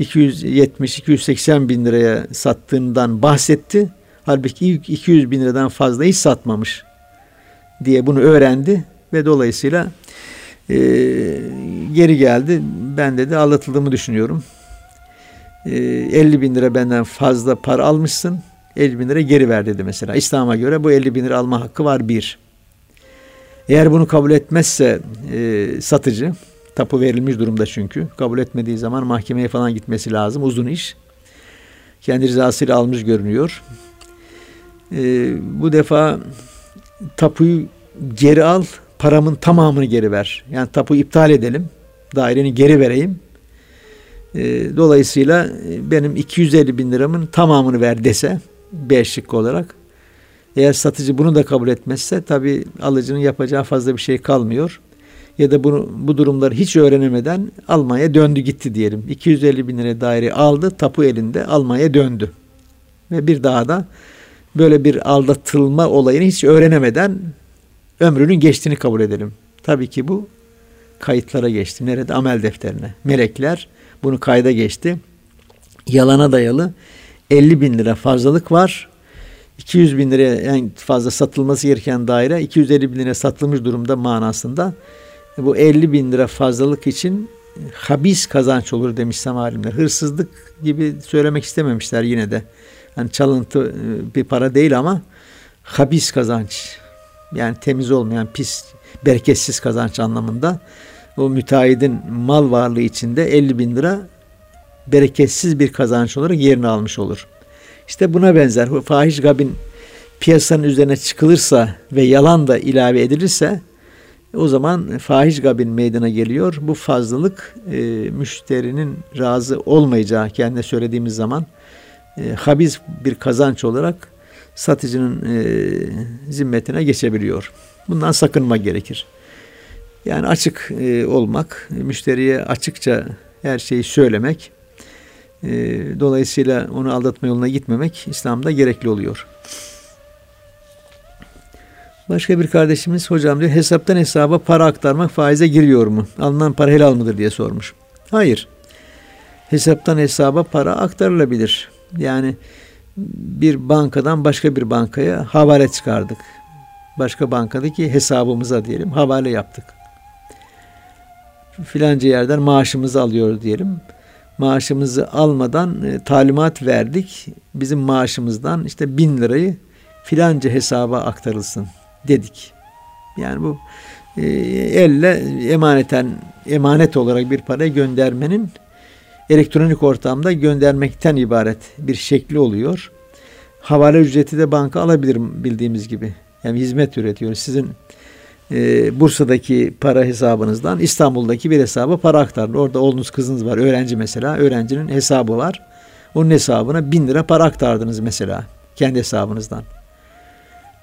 270-280 bin liraya sattığından bahsetti. Halbuki 200 bin liradan fazla hiç satmamış diye bunu öğrendi ve dolayısıyla e, geri geldi. Ben dedi aldatıldığımı düşünüyorum. E, 50 bin lira benden fazla para almışsın. 50 bin lira geri ver dedi mesela. İslam'a göre bu 50 bin lira alma hakkı var bir. Eğer bunu kabul etmezse e, satıcı Tapu verilmiş durumda çünkü. Kabul etmediği zaman mahkemeye falan gitmesi lazım. Uzun iş. Kendi rızasıyla almış görünüyor. Ee, bu defa tapuyu geri al, paramın tamamını geri ver. Yani tapuyu iptal edelim, daireni geri vereyim. Ee, dolayısıyla e, benim 250 bin liramın tamamını ver dese, B şıkkı olarak. Eğer satıcı bunu da kabul etmezse tabi alıcının yapacağı fazla bir şey kalmıyor. Ya da bunu bu durumları hiç öğrenemeden Almanya döndü gitti diyelim. 250 bin lira daire aldı, tapu elinde Almanya döndü. Ve bir daha da böyle bir aldatılma olayını hiç öğrenemeden ömrünün geçtiğini kabul edelim. Tabii ki bu kayıtlara geçti. Nerede? Amel defterine. Melekler bunu kayda geçti. Yalana dayalı 50 bin lira fazlalık var. 200 bin liraya en fazla satılması gereken daire 250 bin liraya satılmış durumda manasında. Bu 50 bin lira fazlalık için habis kazanç olur demiş alimler. Hırsızlık gibi söylemek istememişler yine de. Hani çalıntı e, bir para değil ama habis kazanç. Yani temiz olmayan, pis, bereketsiz kazanç anlamında. O müteahhidin mal varlığı içinde 50 bin lira bereketsiz bir kazanç olarak yerini almış olur. İşte buna benzer fahiş gabin piyasanın üzerine çıkılırsa ve yalan da ilave edilirse o zaman fahiş gabin meydana geliyor. Bu fazlalık e, müşterinin razı olmayacağı kendine söylediğimiz zaman e, habiz bir kazanç olarak satıcının e, zimmetine geçebiliyor. Bundan sakınma gerekir. Yani açık e, olmak, müşteriye açıkça her şeyi söylemek, e, dolayısıyla onu aldatma yoluna gitmemek İslam'da gerekli oluyor. Başka bir kardeşimiz hocam diyor hesaptan hesaba para aktarmak faize giriyor mu? Alınan para helal mıdır diye sormuş. Hayır. Hesaptan hesaba para aktarılabilir. Yani bir bankadan başka bir bankaya havale çıkardık. Başka bankadaki hesabımıza diyelim havale yaptık. Filanca yerden maaşımızı alıyor diyelim. Maaşımızı almadan e, talimat verdik. Bizim maaşımızdan işte bin lirayı filanca hesaba aktarılsın dedik. Yani bu e, elle emaneten emanet olarak bir para göndermenin elektronik ortamda göndermekten ibaret bir şekli oluyor. Havale ücreti de banka alabilir bildiğimiz gibi. Yani hizmet üretiyor. Sizin e, Bursa'daki para hesabınızdan İstanbul'daki bir hesaba para aktarılır. Orada oğlunuz kızınız var. Öğrenci mesela. Öğrencinin hesabı var. Onun hesabına bin lira para aktardınız mesela. Kendi hesabınızdan.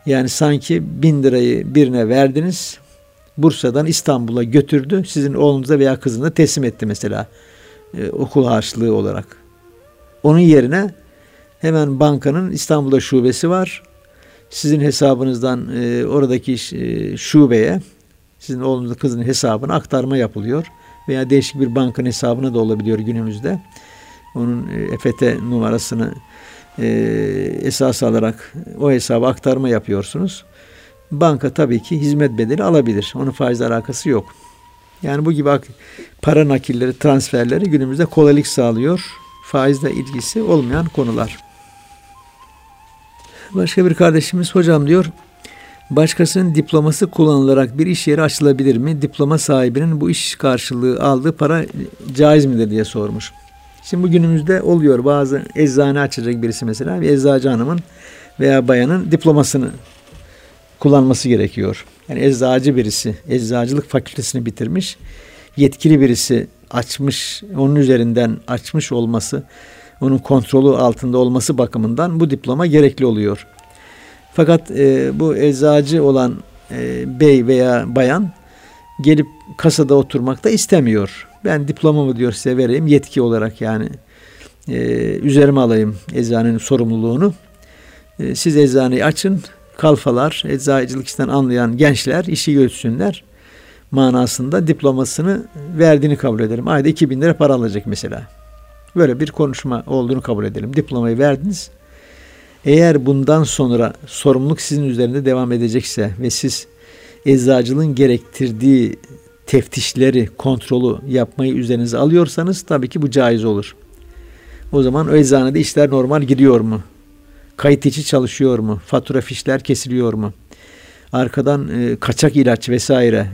Yani sanki bin lirayı birine verdiniz. Bursa'dan İstanbul'a götürdü. Sizin oğlunuza veya kızına teslim etti mesela e, okul harçlığı olarak. Onun yerine hemen bankanın İstanbul'da şubesi var. Sizin hesabınızdan e, oradaki e, şubeye sizin oğlunuzun kızının hesabına aktarma yapılıyor. Veya değişik bir bankanın hesabına da olabiliyor günümüzde. Onun EFT numarasını e, esas alarak o hesaba aktarma yapıyorsunuz. Banka tabii ki hizmet bedeli alabilir. Onun faizle alakası yok. Yani bu gibi para nakilleri, transferleri günümüzde kolaylık sağlıyor. Faizle ilgisi olmayan konular. Başka bir kardeşimiz hocam diyor başkasının diploması kullanılarak bir iş yeri açılabilir mi? Diploma sahibinin bu iş karşılığı aldığı para caiz midir diye sormuş. Şimdi bugünümüzde oluyor bazı eczane açacak birisi mesela bir eczacı hanımın veya bayanın diplomasını kullanması gerekiyor. Yani eczacı birisi, eczacılık fakültesini bitirmiş, yetkili birisi açmış, onun üzerinden açmış olması, onun kontrolü altında olması bakımından bu diploma gerekli oluyor. Fakat e, bu eczacı olan e, bey veya bayan gelip kasada oturmak da istemiyor. Ben diplomamı diyor size vereyim yetki olarak yani e, üzerime alayım eczanenin sorumluluğunu. E, siz eczaneyi açın, kalfalar, eczacılık işten anlayan gençler işi götürsünler manasında diplomasını verdiğini kabul ederim. Ayda 2000 lira para alacak mesela. Böyle bir konuşma olduğunu kabul edelim. Diplomayı verdiniz. Eğer bundan sonra sorumluluk sizin üzerinde devam edecekse ve siz eczacılığın gerektirdiği teftişleri, kontrolü yapmayı üzerinize alıyorsanız tabii ki bu caiz olur. O zaman o eczanede işler normal gidiyor mu? Kayıt içi çalışıyor mu? Fatura fişler kesiliyor mu? Arkadan e, kaçak ilaç vesaire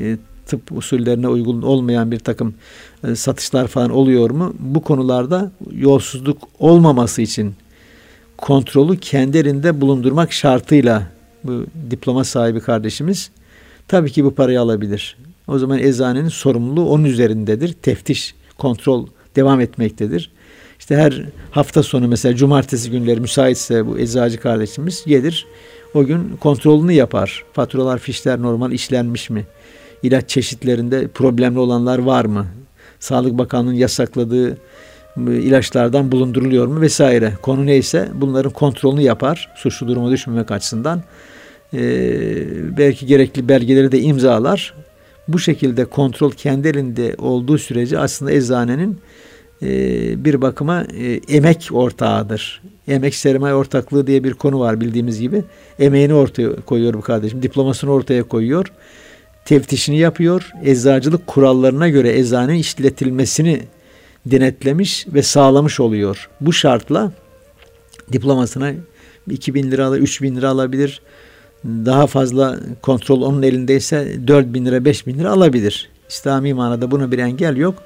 e, tıp usullerine uygun olmayan bir takım e, satışlar falan oluyor mu? Bu konularda yolsuzluk olmaması için kontrolü kendi elinde bulundurmak şartıyla bu diploma sahibi kardeşimiz tabii ki bu parayı alabilir. O zaman eczanenin sorumluluğu onun üzerindedir. Teftiş, kontrol devam etmektedir. İşte her hafta sonu mesela cumartesi günleri müsaitse bu eczacı kardeşimiz gelir. O gün kontrolünü yapar. Faturalar, fişler normal işlenmiş mi? İlaç çeşitlerinde problemli olanlar var mı? Sağlık Bakanlığı'nın yasakladığı ilaçlardan bulunduruluyor mu vesaire. Konu neyse bunların kontrolünü yapar. Suçlu duruma düşmemek açısından. Ee, belki gerekli belgeleri de imzalar. Bu şekilde kontrol kendi elinde olduğu sürece aslında eczanenin bir bakıma e, emek ortağıdır. Emek sermaye ortaklığı diye bir konu var bildiğimiz gibi. Emeğini ortaya koyuyor bu kardeşim. Diplomasını ortaya koyuyor. Teftişini yapıyor. Eczacılık kurallarına göre eczanenin işletilmesini denetlemiş ve sağlamış oluyor. Bu şartla diplomasına 2000 lira, 3000 lira alabilir. Daha fazla kontrol onun elindeyse 4000 lira, 5000 lira alabilir. İslami manada buna bir engel yok.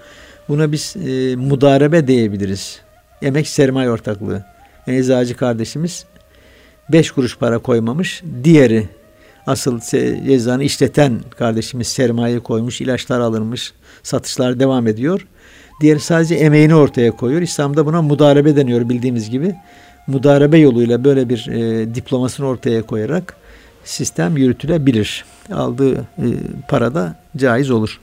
Buna biz e, mudarebe diyebiliriz. Emek sermaye ortaklığı. Yani eczacı kardeşimiz 5 kuruş para koymamış. Diğeri asıl eczanı işleten kardeşimiz sermaye koymuş, ilaçlar alınmış, satışlar devam ediyor. Diğeri sadece emeğini ortaya koyuyor. İslam'da buna mudarebe deniyor bildiğimiz gibi. Mudarebe yoluyla böyle bir e, diplomasını ortaya koyarak sistem yürütülebilir. Aldığı e, para da caiz olur.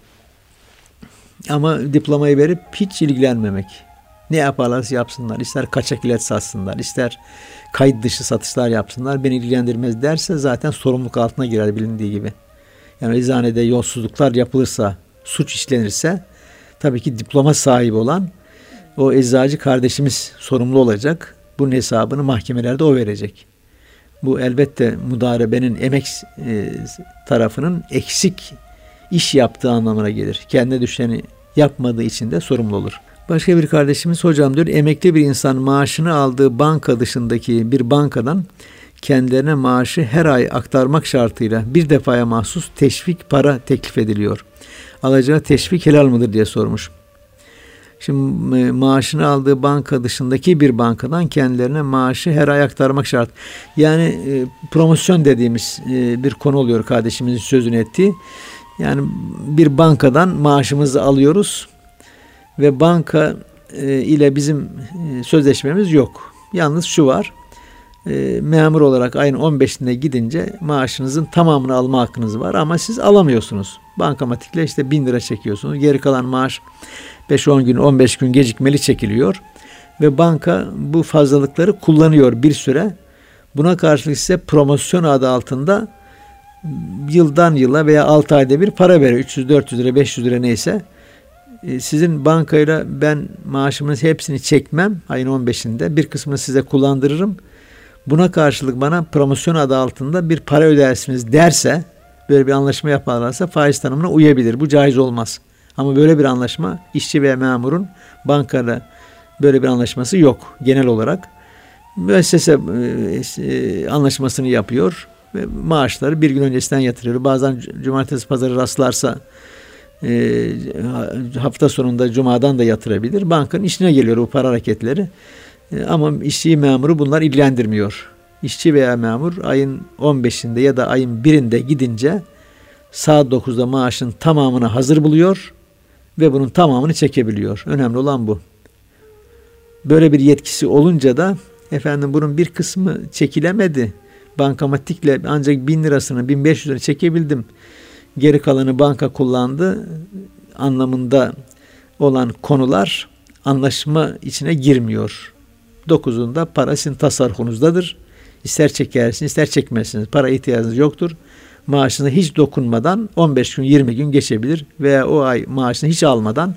Ama diplomayı verip hiç ilgilenmemek. Ne yaparlarsa yapsınlar. İster kaçak ilaç satsınlar, ister kayıt dışı satışlar yapsınlar. Beni ilgilendirmez derse zaten sorumluluk altına girer bilindiği gibi. Yani eczanede yolsuzluklar yapılırsa, suç işlenirse tabii ki diploma sahibi olan o eczacı kardeşimiz sorumlu olacak. Bunun hesabını mahkemelerde o verecek. Bu elbette mudarebenin emek e, tarafının eksik iş yaptığı anlamına gelir. Kendine düşeni yapmadığı için de sorumlu olur. Başka bir kardeşimiz hocam diyor emekli bir insan maaşını aldığı banka dışındaki bir bankadan kendilerine maaşı her ay aktarmak şartıyla bir defaya mahsus teşvik para teklif ediliyor. Alacağı teşvik helal mıdır diye sormuş. Şimdi e, maaşını aldığı banka dışındaki bir bankadan kendilerine maaşı her ay aktarmak şart. Yani e, promosyon dediğimiz e, bir konu oluyor kardeşimizin sözünü ettiği. Yani bir bankadan maaşımızı alıyoruz ve banka e, ile bizim e, sözleşmemiz yok. Yalnız şu var. E, memur olarak ayın 15'inde gidince maaşınızın tamamını alma hakkınız var ama siz alamıyorsunuz. Bankamatikle işte 1000 lira çekiyorsunuz. Geri kalan maaş 5-10 gün 15 gün gecikmeli çekiliyor. Ve banka bu fazlalıkları kullanıyor bir süre. Buna karşılık size promosyon adı altında yıldan yıla veya 6 ayda bir para veriyor. 300, 400 lira, 500 lira neyse. E, sizin bankayla ben maaşımın hepsini çekmem ayın 15'inde. Bir kısmını size kullandırırım. Buna karşılık bana promosyon adı altında bir para ödersiniz derse böyle bir anlaşma yaparlarsa faiz tanımına uyabilir. Bu caiz olmaz. Ama böyle bir anlaşma işçi ve memurun bankayla böyle bir anlaşması yok genel olarak. Müessese e, e, anlaşmasını yapıyor maaşları bir gün öncesinden yatırıyor. Bazen cumartesi pazarı rastlarsa e, hafta sonunda cumadan da yatırabilir. Bankanın işine geliyor bu para hareketleri. E, ama işçi memuru bunlar ilgilendirmiyor. İşçi veya memur ayın 15'inde ya da ayın 1'inde gidince saat 9'da maaşın tamamını hazır buluyor ve bunun tamamını çekebiliyor. Önemli olan bu. Böyle bir yetkisi olunca da efendim bunun bir kısmı çekilemedi bankamatikle ancak bin lirasını 1500 lira çekebildim. Geri kalanı banka kullandı anlamında olan konular anlaşma içine girmiyor. Dokuzunda para sizin tasarrufunuzdadır. İster çekersiniz ister çekmezsiniz. Para ihtiyacınız yoktur. Maaşına hiç dokunmadan 15 gün 20 gün geçebilir veya o ay maaşını hiç almadan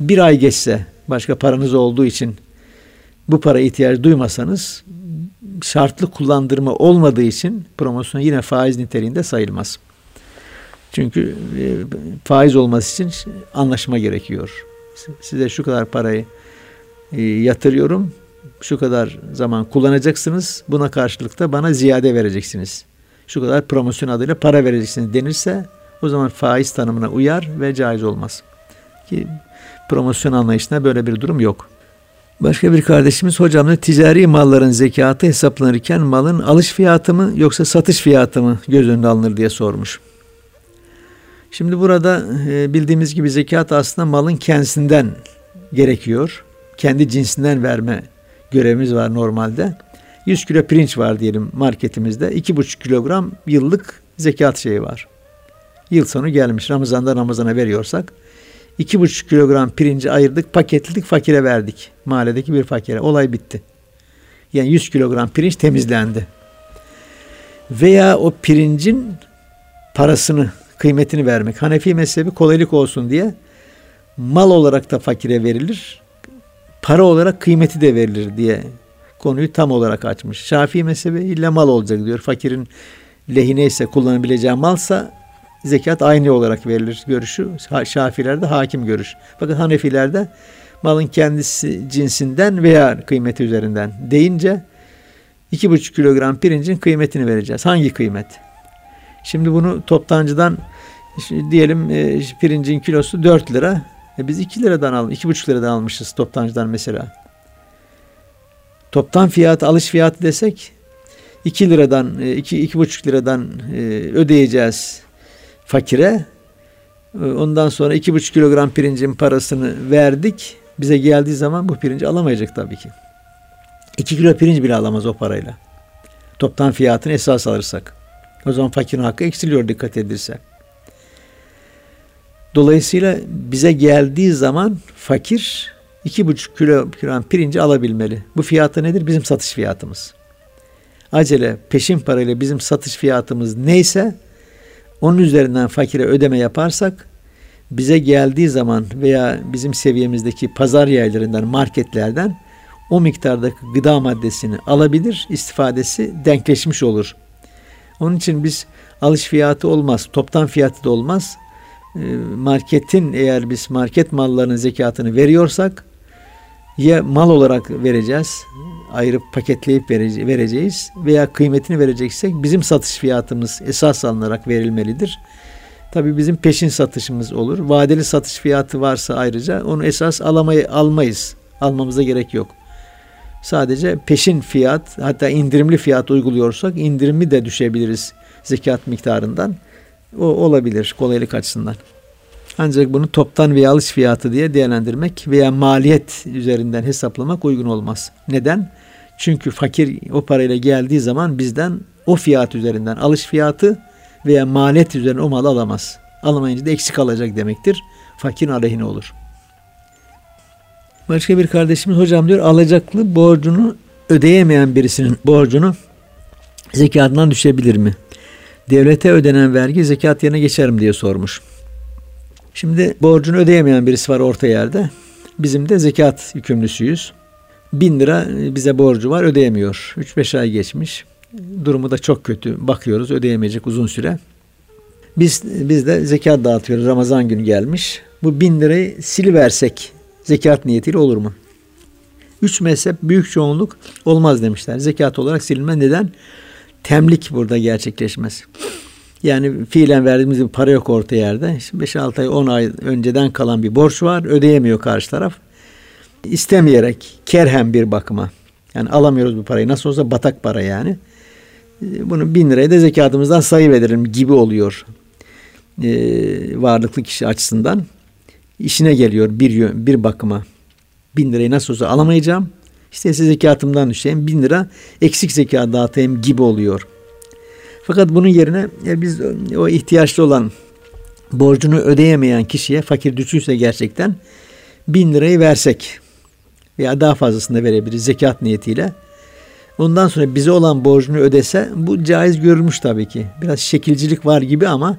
bir ay geçse başka paranız olduğu için bu para ihtiyacı duymasanız şartlı kullandırma olmadığı için promosyon yine faiz niteliğinde sayılmaz. Çünkü e, faiz olması için anlaşma gerekiyor. Size şu kadar parayı e, yatırıyorum, şu kadar zaman kullanacaksınız, buna karşılık da bana ziyade vereceksiniz. Şu kadar promosyon adıyla para vereceksiniz denirse O zaman faiz tanımına uyar ve caiz olmaz. Ki promosyon anlayışında böyle bir durum yok. Başka bir kardeşimiz hocam da ticari malların zekatı hesaplanırken malın alış fiyatı mı yoksa satış fiyatı mı göz önüne alınır diye sormuş. Şimdi burada e, bildiğimiz gibi zekat aslında malın kendisinden gerekiyor. Kendi cinsinden verme görevimiz var normalde. 100 kilo pirinç var diyelim marketimizde. 2,5 kilogram yıllık zekat şeyi var. Yıl sonu gelmiş. Ramazan'da Ramazan'a veriyorsak 2,5 kilogram pirinci ayırdık, paketledik, fakire verdik. Mahalledeki bir fakire. Olay bitti. Yani 100 kilogram pirinç temizlendi. Veya o pirincin parasını, kıymetini vermek. Hanefi mezhebi kolaylık olsun diye mal olarak da fakire verilir. Para olarak kıymeti de verilir diye konuyu tam olarak açmış. Şafii mezhebi illa mal olacak diyor. Fakirin lehine ise kullanabileceği malsa zekat aynı olarak verilir görüşü. Şafilerde hakim görüş. Fakat Hanefilerde malın kendisi cinsinden veya kıymeti üzerinden deyince 2,5 kilogram pirincin kıymetini vereceğiz. Hangi kıymet? Şimdi bunu toptancıdan diyelim e, pirincin kilosu 4 lira. E biz 2 liradan al, 2,5 liradan almışız toptancıdan mesela. Toptan fiyat, alış fiyatı desek 2 liradan, 2 e, 2,5 liradan e, ödeyeceğiz fakire. Ee, ondan sonra iki buçuk kilogram pirincin parasını verdik. Bize geldiği zaman bu pirinci alamayacak tabii ki. İki kilo pirinç bile alamaz o parayla. Toptan fiyatını esas alırsak. O zaman fakirin hakkı eksiliyor dikkat edilse. Dolayısıyla bize geldiği zaman fakir iki buçuk kilogram pirinci alabilmeli. Bu fiyatı nedir? Bizim satış fiyatımız. Acele peşin parayla bizim satış fiyatımız neyse onun üzerinden fakire ödeme yaparsak bize geldiği zaman veya bizim seviyemizdeki pazar yerlerinden, marketlerden o miktardaki gıda maddesini alabilir, istifadesi denkleşmiş olur. Onun için biz alış fiyatı olmaz, toptan fiyatı da olmaz. Ee, marketin eğer biz market mallarının zekatını veriyorsak ya mal olarak vereceğiz, ayırıp paketleyip vereceğiz veya kıymetini vereceksek bizim satış fiyatımız esas alınarak verilmelidir. Tabi bizim peşin satışımız olur. Vadeli satış fiyatı varsa ayrıca onu esas alamayı almayız. Almamıza gerek yok. Sadece peşin fiyat hatta indirimli fiyat uyguluyorsak indirimi de düşebiliriz zekat miktarından. O olabilir kolaylık açısından. Ancak bunu toptan veya alış fiyatı diye değerlendirmek veya maliyet üzerinden hesaplamak uygun olmaz. Neden? Çünkü fakir o parayla geldiği zaman bizden o fiyat üzerinden alış fiyatı veya maliyet üzerine o malı alamaz. Alamayınca da eksik alacak demektir. Fakirin aleyhine olur. Başka bir kardeşimiz hocam diyor alacaklı borcunu ödeyemeyen birisinin borcunu zekatından düşebilir mi? Devlete ödenen vergi zekat yerine geçer mi diye sormuş. Şimdi borcunu ödeyemeyen birisi var orta yerde. Bizim de zekat yükümlüsüyüz. Bin lira bize borcu var ödeyemiyor. 3-5 ay geçmiş. Durumu da çok kötü. Bakıyoruz ödeyemeyecek uzun süre. Biz, biz de zekat dağıtıyoruz. Ramazan günü gelmiş. Bu bin lirayı siliversek zekat niyetiyle olur mu? Üç mezhep büyük çoğunluk olmaz demişler. Zekat olarak silinme neden? Temlik burada gerçekleşmez. Yani fiilen verdiğimiz bir para yok orta yerde. 5-6 ay 10 ay önceden kalan bir borç var. Ödeyemiyor karşı taraf. İstemeyerek kerhem bir bakıma. Yani alamıyoruz bu parayı. Nasıl olsa batak para yani. Bunu bin liraya da zekatımızdan sayı gibi oluyor. Ee, varlıklı kişi açısından. işine geliyor bir, bir bakıma. Bin lirayı nasıl olsa alamayacağım. İşte zekatımdan düşeyim. Bin lira eksik zekat dağıtayım gibi oluyor. Fakat bunun yerine ya biz o ihtiyaçlı olan borcunu ödeyemeyen kişiye fakir düşürse gerçekten bin lirayı versek veya daha fazlasını da verebiliriz zekat niyetiyle. Ondan sonra bize olan borcunu ödese bu caiz görülmüş tabii ki. Biraz şekilcilik var gibi ama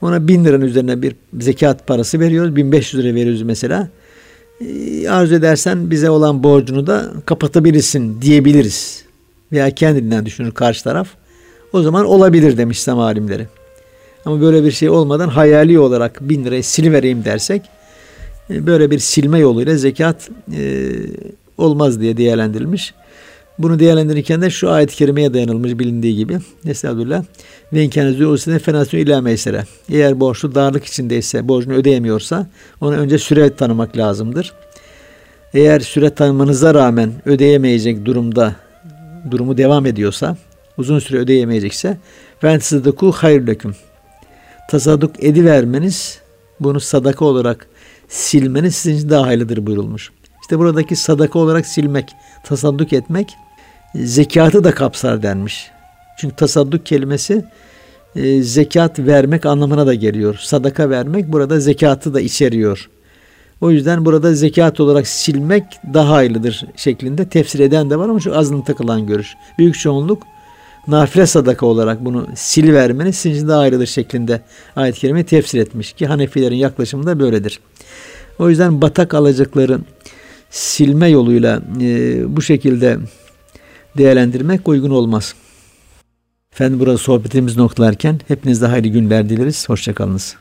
ona bin liranın üzerine bir zekat parası veriyoruz. 1500 lira veriyoruz mesela. E, arzu edersen bize olan borcunu da kapatabilirsin diyebiliriz. Veya kendinden düşünür karşı taraf. O zaman olabilir demiş İslam. Ama böyle bir şey olmadan hayali olarak bin lirayı silivereyim dersek böyle bir silme yoluyla zekat e, olmaz diye değerlendirilmiş. Bunu değerlendirirken de şu ayet-i kerimeye dayanılmış bilindiği gibi. Estağfurullah. Ve imkanı usine fenasyon ila meysere. Eğer borçlu darlık içindeyse, borcunu ödeyemiyorsa ona önce süre tanımak lazımdır. Eğer süre tanımanıza rağmen ödeyemeyecek durumda durumu devam ediyorsa, uzun süre ödeyemeyecekse fensidaku hayırleküm. Tasadduk edivermeniz, bunu sadaka olarak silmeniz sizin için daha hayırlıdır buyurulmuş. İşte buradaki sadaka olarak silmek, tasadduk etmek zekatı da kapsar denmiş. Çünkü tasadduk kelimesi e, zekat vermek anlamına da geliyor. Sadaka vermek burada zekatı da içeriyor. O yüzden burada zekat olarak silmek daha hayırlıdır şeklinde tefsir eden de var ama şu azın takılan görüş. Büyük çoğunluk nafile sadaka olarak bunu sil vermeniz sizin daha hayırlıdır şeklinde ayet-i kerimeyi tefsir etmiş ki Hanefilerin yaklaşımı da böyledir. O yüzden batak alacakları silme yoluyla e, bu şekilde değerlendirmek uygun olmaz. Efendim burada sohbetimiz noktalarken hepinize hayırlı günler dileriz. Hoşçakalınız.